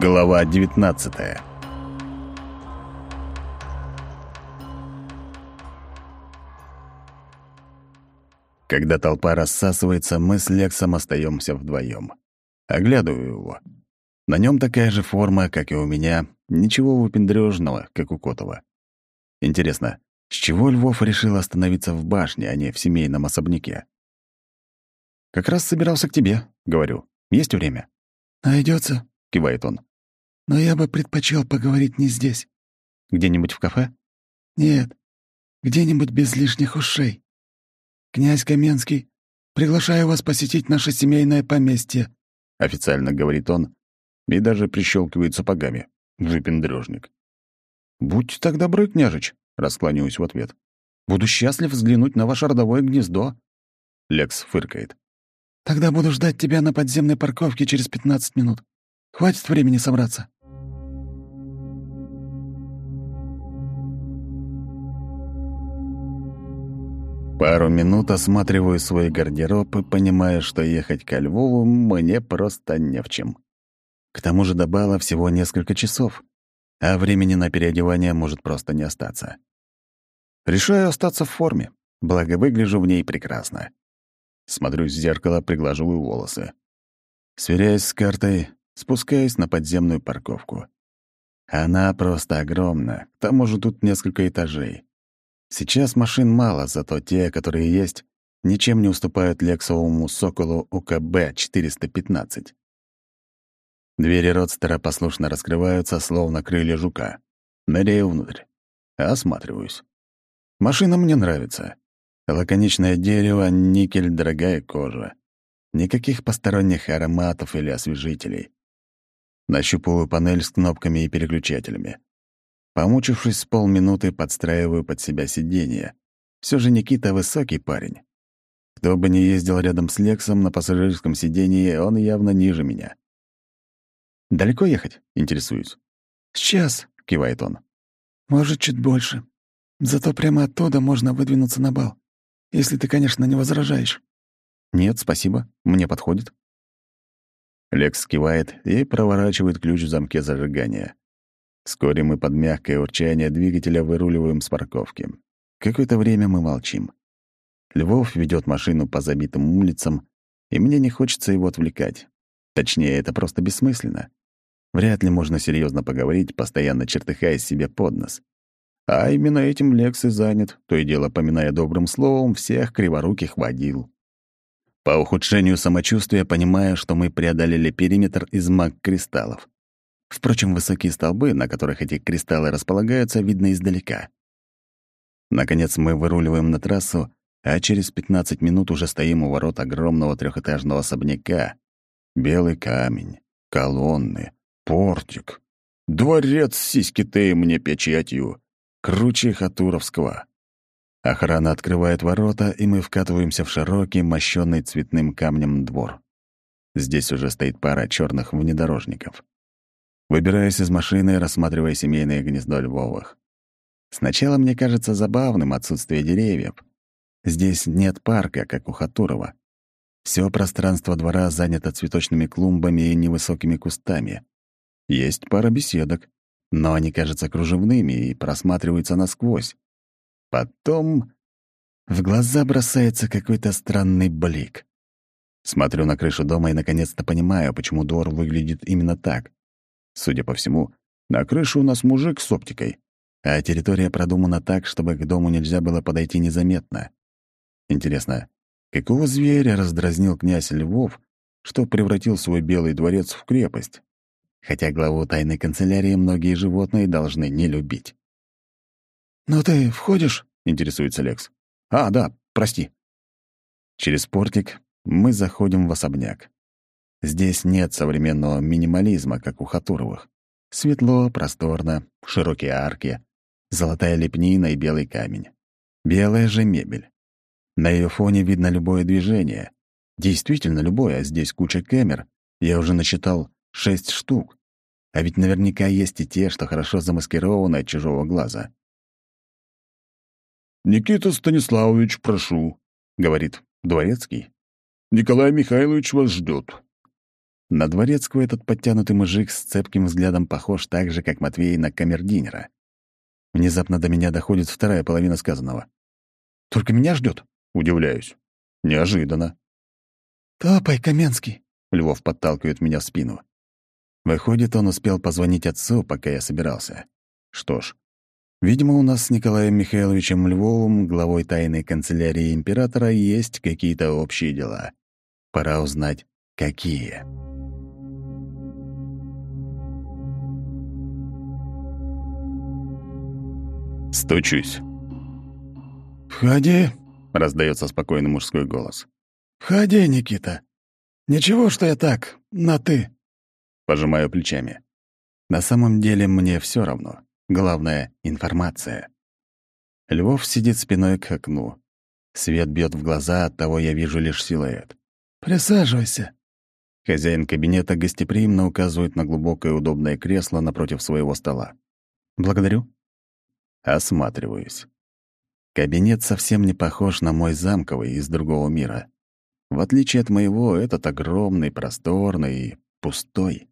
Глава 19 Когда толпа рассасывается, мы с Лексом остаемся вдвоем. Оглядываю его. На нем такая же форма, как и у меня, ничего выпендрёжного, как у Котова. Интересно, с чего Львов решил остановиться в башне, а не в семейном особняке? «Как раз собирался к тебе», — говорю. «Есть время?» Найдется, кивает он. «Но я бы предпочел поговорить не здесь. Где-нибудь в кафе?» «Нет, где-нибудь без лишних ушей. Князь Каменский, приглашаю вас посетить наше семейное поместье», — официально говорит он и даже прищелкивает сапогами. Выпендрёжник. «Будьте так добры, княжич», — раскланяюсь в ответ. «Буду счастлив взглянуть на ваше родовое гнездо». Лекс фыркает. Тогда буду ждать тебя на подземной парковке через 15 минут. Хватит времени собраться. Пару минут осматриваю свой гардероб и понимаю, что ехать ко Львову мне просто не в чем. К тому же до бала всего несколько часов, а времени на переодевание может просто не остаться. Решаю остаться в форме, благо выгляжу в ней прекрасно. Смотрюсь в зеркало, приглаживаю волосы. Сверяясь с картой, спускаюсь на подземную парковку. Она просто огромна, к тому же тут несколько этажей. Сейчас машин мало, зато те, которые есть, ничем не уступают лексовому «Соколу» УКБ-415. Двери родстера послушно раскрываются, словно крылья жука. Ныряю внутрь. Осматриваюсь. Машина мне нравится. Лаконичное дерево, никель, дорогая кожа. Никаких посторонних ароматов или освежителей. Нащупываю панель с кнопками и переключателями. Помучившись с полминуты, подстраиваю под себя сиденье. Все же Никита высокий парень. Кто бы ни ездил рядом с Лексом на пассажирском сиденье, он явно ниже меня. «Далеко ехать?» — интересуюсь. «Сейчас», — кивает он. «Может, чуть больше. Зато прямо оттуда можно выдвинуться на бал. Если ты, конечно, не возражаешь. Нет, спасибо. Мне подходит. Лекс кивает и проворачивает ключ в замке зажигания. Вскоре мы под мягкое урчание двигателя выруливаем с парковки. Какое-то время мы молчим. Львов ведет машину по забитым улицам, и мне не хочется его отвлекать. Точнее, это просто бессмысленно. Вряд ли можно серьезно поговорить, постоянно чертыхаясь себе под нос. А именно этим Лекс и занят, то и дело поминая добрым словом всех криворуких водил. По ухудшению самочувствия понимаю, что мы преодолели периметр из маг-кристаллов. Впрочем, высокие столбы, на которых эти кристаллы располагаются, видно издалека. Наконец мы выруливаем на трассу, а через 15 минут уже стоим у ворот огромного трехэтажного особняка. Белый камень, колонны, портик. Дворец сиськи мне печатью. Круче Хатуровского. Охрана открывает ворота, и мы вкатываемся в широкий, мощенный цветным камнем двор. Здесь уже стоит пара черных внедорожников. Выбираюсь из машины, рассматривая семейное гнездо Львовых. Сначала мне кажется забавным отсутствие деревьев. Здесь нет парка, как у Хатурова. Все пространство двора занято цветочными клумбами и невысокими кустами. Есть пара беседок, но они кажутся кружевными и просматриваются насквозь. Потом в глаза бросается какой-то странный блик. Смотрю на крышу дома и наконец-то понимаю, почему двор выглядит именно так. Судя по всему, на крыше у нас мужик с оптикой, а территория продумана так, чтобы к дому нельзя было подойти незаметно. Интересно, какого зверя раздразнил князь Львов, что превратил свой белый дворец в крепость? хотя главу тайной канцелярии многие животные должны не любить. «Ну ты входишь?» — интересуется Лекс. «А, да, прости». Через портик мы заходим в особняк. Здесь нет современного минимализма, как у Хатуровых. Светло, просторно, широкие арки, золотая лепнина и белый камень. Белая же мебель. На ее фоне видно любое движение. Действительно любое, а здесь куча камер. Я уже насчитал Шесть штук. А ведь наверняка есть и те, что хорошо замаскированы от чужого глаза. «Никита Станиславович, прошу», — говорит Дворецкий. «Николай Михайлович вас ждет. На дворецкого этот подтянутый мужик с цепким взглядом похож так же, как Матвей на камердинера. Внезапно до меня доходит вторая половина сказанного. «Только меня ждет? Удивляюсь. Неожиданно. «Топай, Каменский!» — Львов подталкивает меня в спину. Выходит, он успел позвонить отцу, пока я собирался. Что ж, видимо, у нас с Николаем Михайловичем Львовым, главой тайной канцелярии императора, есть какие-то общие дела. Пора узнать, какие. Стучусь. «Входи», — раздается спокойный мужской голос. «Входи, Никита. Ничего, что я так, на «ты». Пожимаю плечами. На самом деле мне все равно. Главное — информация. Львов сидит спиной к окну. Свет бьет в глаза, оттого я вижу лишь силуэт. «Присаживайся». Хозяин кабинета гостеприимно указывает на глубокое удобное кресло напротив своего стола. «Благодарю». Осматриваюсь. Кабинет совсем не похож на мой замковый из другого мира. В отличие от моего, этот огромный, просторный и пустой.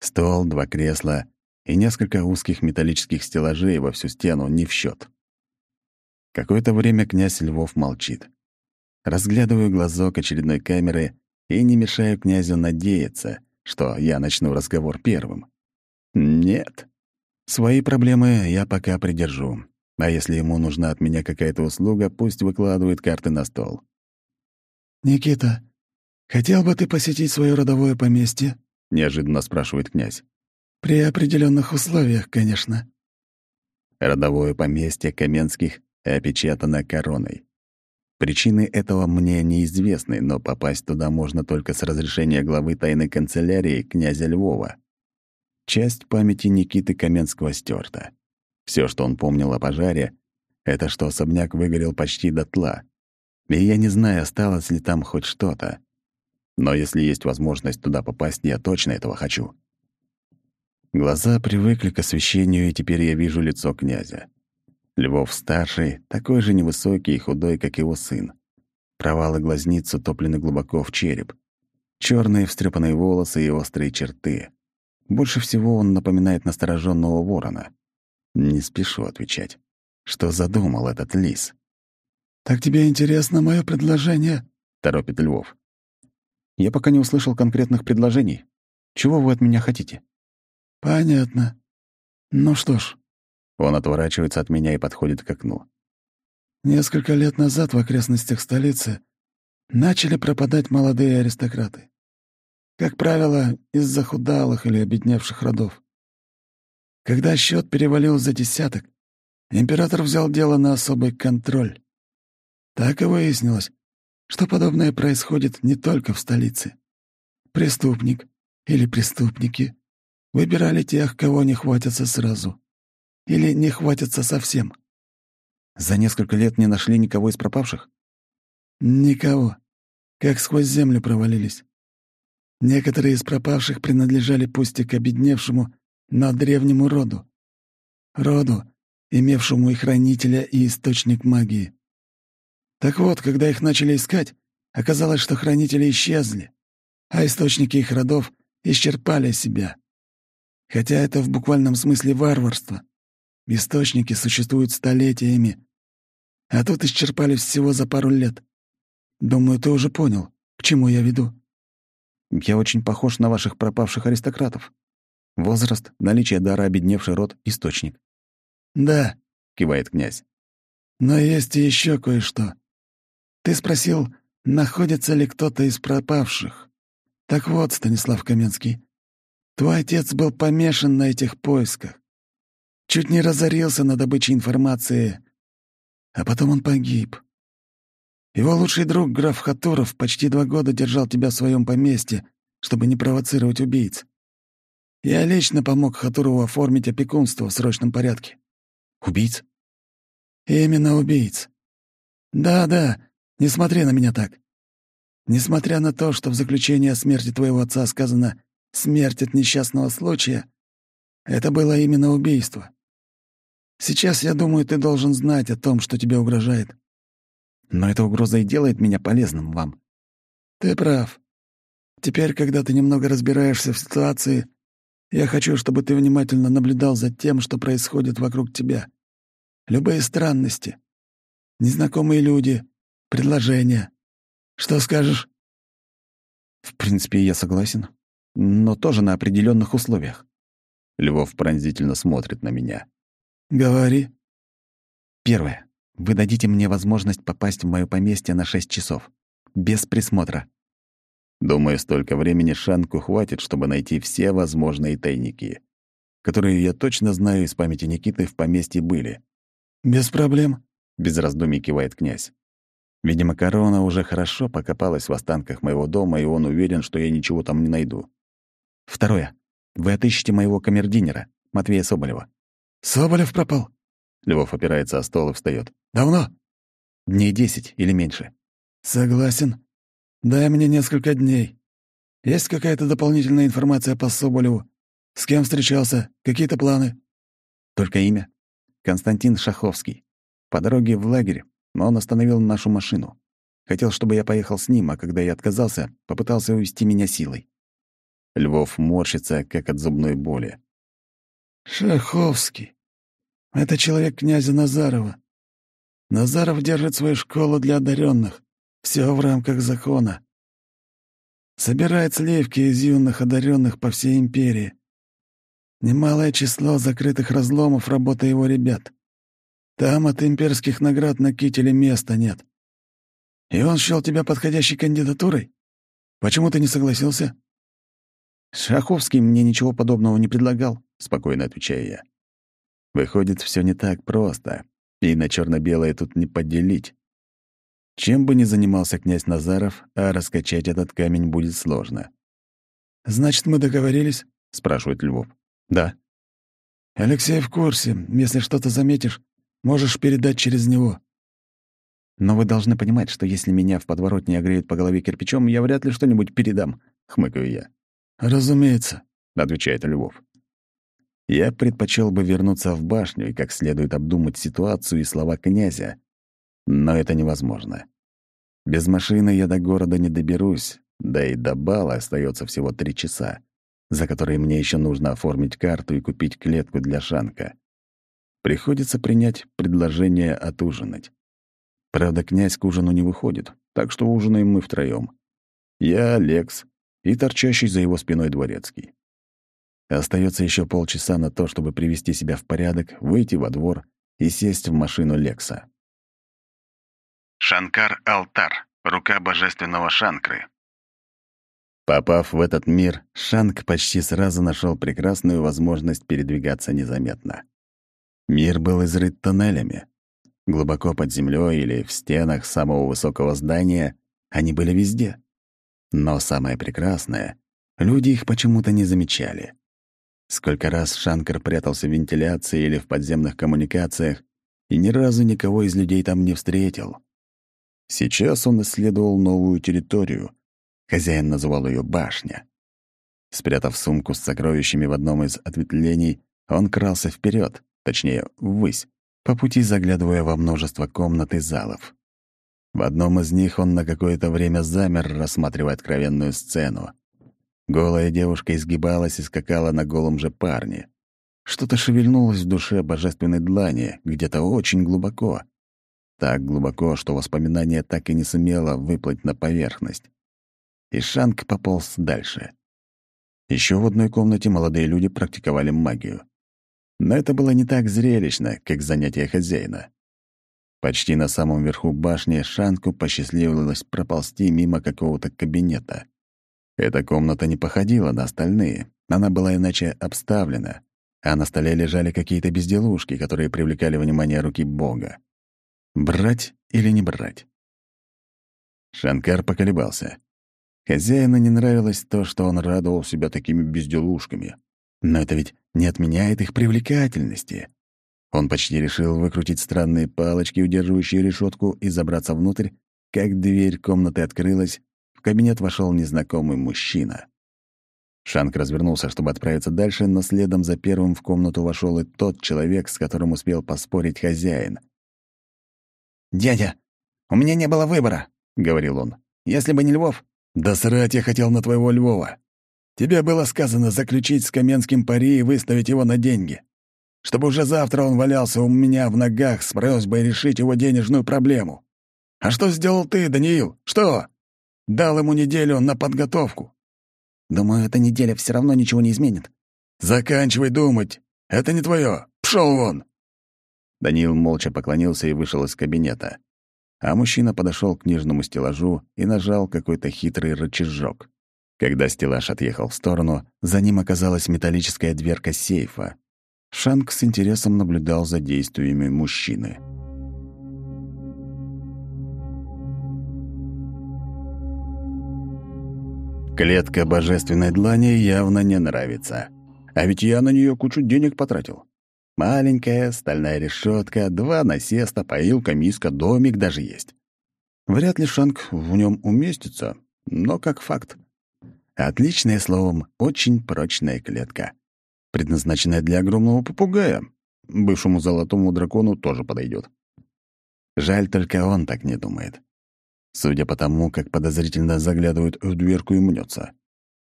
Стол, два кресла и несколько узких металлических стеллажей во всю стену не в счет. Какое-то время князь Львов молчит. Разглядываю глазок очередной камеры и не мешаю князю надеяться, что я начну разговор первым. Нет. Свои проблемы я пока придержу. А если ему нужна от меня какая-то услуга, пусть выкладывает карты на стол. «Никита, хотел бы ты посетить свое родовое поместье?» — неожиданно спрашивает князь. «При определенных условиях, конечно». Родовое поместье Каменских опечатано короной. Причины этого мне неизвестны, но попасть туда можно только с разрешения главы тайной канцелярии князя Львова. Часть памяти Никиты Каменского стерта. Все, что он помнил о пожаре, это что особняк выгорел почти дотла. И я не знаю, осталось ли там хоть что-то. Но если есть возможность туда попасть, я точно этого хочу. Глаза привыкли к освещению, и теперь я вижу лицо князя. Львов-старший, такой же невысокий и худой, как его сын. Провалы глазниц утоплены глубоко в череп. Черные встрепанные волосы и острые черты. Больше всего он напоминает настороженного ворона. Не спешу отвечать. Что задумал этот лис? «Так тебе интересно мое предложение?» — торопит Львов. Я пока не услышал конкретных предложений. Чего вы от меня хотите? Понятно. Ну что ж. Он отворачивается от меня и подходит к окну. Несколько лет назад в окрестностях столицы начали пропадать молодые аристократы. Как правило, из за худалых или обедневших родов. Когда счет перевалил за десяток, император взял дело на особый контроль. Так и выяснилось, что подобное происходит не только в столице. Преступник или преступники выбирали тех, кого не хватится сразу. Или не хватится совсем. За несколько лет не нашли никого из пропавших? Никого. Как сквозь землю провалились. Некоторые из пропавших принадлежали пусть и к обедневшему, но древнему роду. Роду, имевшему и хранителя, и источник магии. Так вот, когда их начали искать, оказалось, что хранители исчезли, а источники их родов исчерпали себя. Хотя это в буквальном смысле варварство. Источники существуют столетиями, а тут исчерпали всего за пару лет. Думаю, ты уже понял, к чему я веду. Я очень похож на ваших пропавших аристократов. Возраст, наличие дара, обедневший род, источник. «Да», — кивает князь. «Но есть и еще кое-что. Ты спросил, находится ли кто-то из пропавших. Так вот, Станислав Каменский, твой отец был помешан на этих поисках. Чуть не разорился на добыче информации, а потом он погиб. Его лучший друг, граф Хатуров, почти два года держал тебя в своем поместье, чтобы не провоцировать убийц. Я лично помог Хатурову оформить опекунство в срочном порядке. Убийц? Именно убийц. Да-да, не смотри на меня так. Несмотря на то, что в заключении о смерти твоего отца сказано «смерть от несчастного случая», это было именно убийство. Сейчас, я думаю, ты должен знать о том, что тебе угрожает. Но эта угроза и делает меня полезным вам. Ты прав. Теперь, когда ты немного разбираешься в ситуации, я хочу, чтобы ты внимательно наблюдал за тем, что происходит вокруг тебя. Любые странности, незнакомые люди, предложения. Что скажешь?» «В принципе, я согласен, но тоже на определенных условиях». Львов пронзительно смотрит на меня. «Говори». «Первое. Вы дадите мне возможность попасть в моё поместье на шесть часов. Без присмотра. Думаю, столько времени Шанку хватит, чтобы найти все возможные тайники, которые, я точно знаю, из памяти Никиты в поместье были. «Без проблем», — без раздумий кивает князь. Видимо, корона уже хорошо покопалась в останках моего дома, и он уверен, что я ничего там не найду. Второе. Вы отыщете моего камердинера, Матвея Соболева. «Соболев пропал?» Львов опирается о стол и встает. «Давно?» «Дней десять или меньше». «Согласен. Дай мне несколько дней. Есть какая-то дополнительная информация по Соболеву? С кем встречался? Какие-то планы?» «Только имя. Константин Шаховский. По дороге в лагерь, но он остановил нашу машину. Хотел, чтобы я поехал с ним, а когда я отказался, попытался увести меня силой». Львов морщится, как от зубной боли. «Шаховский. Это человек князя Назарова. Назаров держит свою школу для одаренных. Все в рамках закона. Собирает сливки из юных одаренных по всей империи. Немалое число закрытых разломов работы его ребят. Там от имперских наград на кителе места нет. И он счёл тебя подходящей кандидатурой? Почему ты не согласился? Шаховский мне ничего подобного не предлагал, спокойно отвечаю я. Выходит, все не так просто, и на черно белое тут не поделить. Чем бы ни занимался князь Назаров, а раскачать этот камень будет сложно. «Значит, мы договорились?» — спрашивает Львов. «Да». «Алексей в курсе. Если что-то заметишь, можешь передать через него». «Но вы должны понимать, что если меня в подворотне огреют по голове кирпичом, я вряд ли что-нибудь передам», — хмыкаю я. «Разумеется», — отвечает Львов. «Я предпочел бы вернуться в башню и как следует обдумать ситуацию и слова князя, но это невозможно. Без машины я до города не доберусь, да и до бала остается всего три часа, за которые мне еще нужно оформить карту и купить клетку для Шанка. Приходится принять предложение отужинать. Правда, князь к ужину не выходит, так что ужинаем мы втроем. Я, Лекс и торчащий за его спиной дворецкий. Остается еще полчаса на то, чтобы привести себя в порядок, выйти во двор и сесть в машину Лекса. Шанкар-Алтар, рука божественного Шанкры. Попав в этот мир, Шанк почти сразу нашел прекрасную возможность передвигаться незаметно. Мир был изрыт тоннелями. Глубоко под землей или в стенах самого высокого здания они были везде. Но самое прекрасное — люди их почему-то не замечали. Сколько раз Шанкар прятался в вентиляции или в подземных коммуникациях, и ни разу никого из людей там не встретил. Сейчас он исследовал новую территорию. Хозяин называл ее «башня». Спрятав сумку с сокровищами в одном из ответвлений, он крался вперед, точнее, ввысь, по пути заглядывая во множество комнат и залов. В одном из них он на какое-то время замер, рассматривая откровенную сцену. Голая девушка изгибалась и скакала на голом же парне. Что-то шевельнулось в душе божественной длани, где-то очень глубоко. Так глубоко, что воспоминание так и не сумело выплыть на поверхность. И Шанг пополз дальше. Еще в одной комнате молодые люди практиковали магию. Но это было не так зрелищно, как занятие хозяина. Почти на самом верху башни Шанку посчастливилось проползти мимо какого-то кабинета. Эта комната не походила на остальные, она была иначе обставлена, а на столе лежали какие-то безделушки, которые привлекали внимание руки Бога. Брать или не брать? Шанкар поколебался. Хозяину не нравилось то, что он радовал себя такими безделушками. Но это ведь не отменяет их привлекательности. Он почти решил выкрутить странные палочки, удерживающие решетку, и забраться внутрь, как дверь комнаты открылась, кабинет вошел незнакомый мужчина. Шанк развернулся, чтобы отправиться дальше, но следом за первым в комнату вошел и тот человек, с которым успел поспорить хозяин — «Дядя, у меня не было выбора», — говорил он. «Если бы не Львов, «Да срать я хотел на твоего Львова. Тебе было сказано заключить с Каменским пари и выставить его на деньги. Чтобы уже завтра он валялся у меня в ногах с просьбой решить его денежную проблему. А что сделал ты, Даниил? Что? Дал ему неделю на подготовку. Думаю, эта неделя все равно ничего не изменит. Заканчивай думать. Это не твое. Пшел вон. Даниил молча поклонился и вышел из кабинета. А мужчина подошел к книжному стеллажу и нажал какой-то хитрый рычажок. Когда стеллаж отъехал в сторону, за ним оказалась металлическая дверка сейфа. Шанг с интересом наблюдал за действиями мужчины. Клетка божественной длани явно не нравится. А ведь я на нее кучу денег потратил. Маленькая стальная решетка, два насеста, поилка, миска, домик даже есть. Вряд ли Шанг в нем уместится, но как факт. Отличное словом, очень прочная клетка. Предназначенная для огромного попугая. Бывшему золотому дракону тоже подойдет. Жаль, только он так не думает. Судя по тому, как подозрительно заглядывает в дверку и мнется.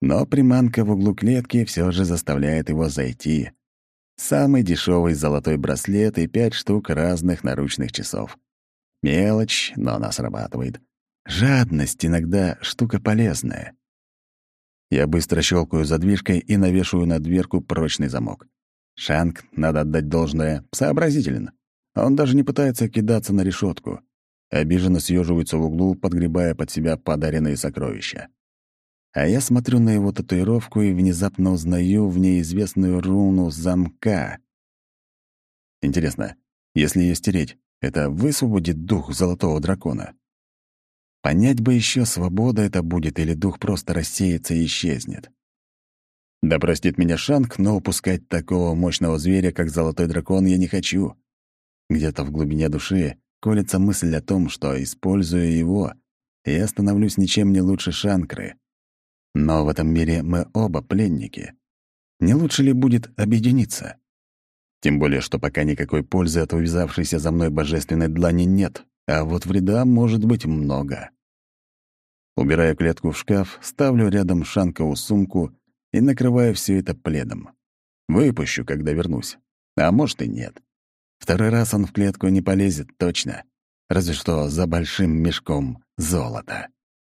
Но приманка в углу клетки все же заставляет его зайти. Самый дешевый золотой браслет и пять штук разных наручных часов. Мелочь, но она срабатывает. Жадность иногда штука полезная. Я быстро щелкаю задвижкой и навешиваю на дверку прочный замок. Шанг, надо отдать должное, сообразителен. Он даже не пытается кидаться на решетку. Обиженно съеживается в углу, подгребая под себя подаренные сокровища. А я смотрю на его татуировку и внезапно узнаю в ней известную руну замка. Интересно, если ее стереть, это высвободит дух золотого дракона? Понять бы еще, свобода это будет или дух просто рассеется и исчезнет. Да простит меня Шанг, но упускать такого мощного зверя, как золотой дракон, я не хочу. Где-то в глубине души колется мысль о том, что, используя его, я становлюсь ничем не лучше Шанкры. Но в этом мире мы оба пленники. Не лучше ли будет объединиться? Тем более, что пока никакой пользы от увязавшейся за мной божественной длани нет, а вот вреда может быть много. Убирая клетку в шкаф, ставлю рядом шанкову сумку и накрываю все это пледом. Выпущу, когда вернусь. А может и нет. Второй раз он в клетку не полезет, точно. Разве что за большим мешком золота.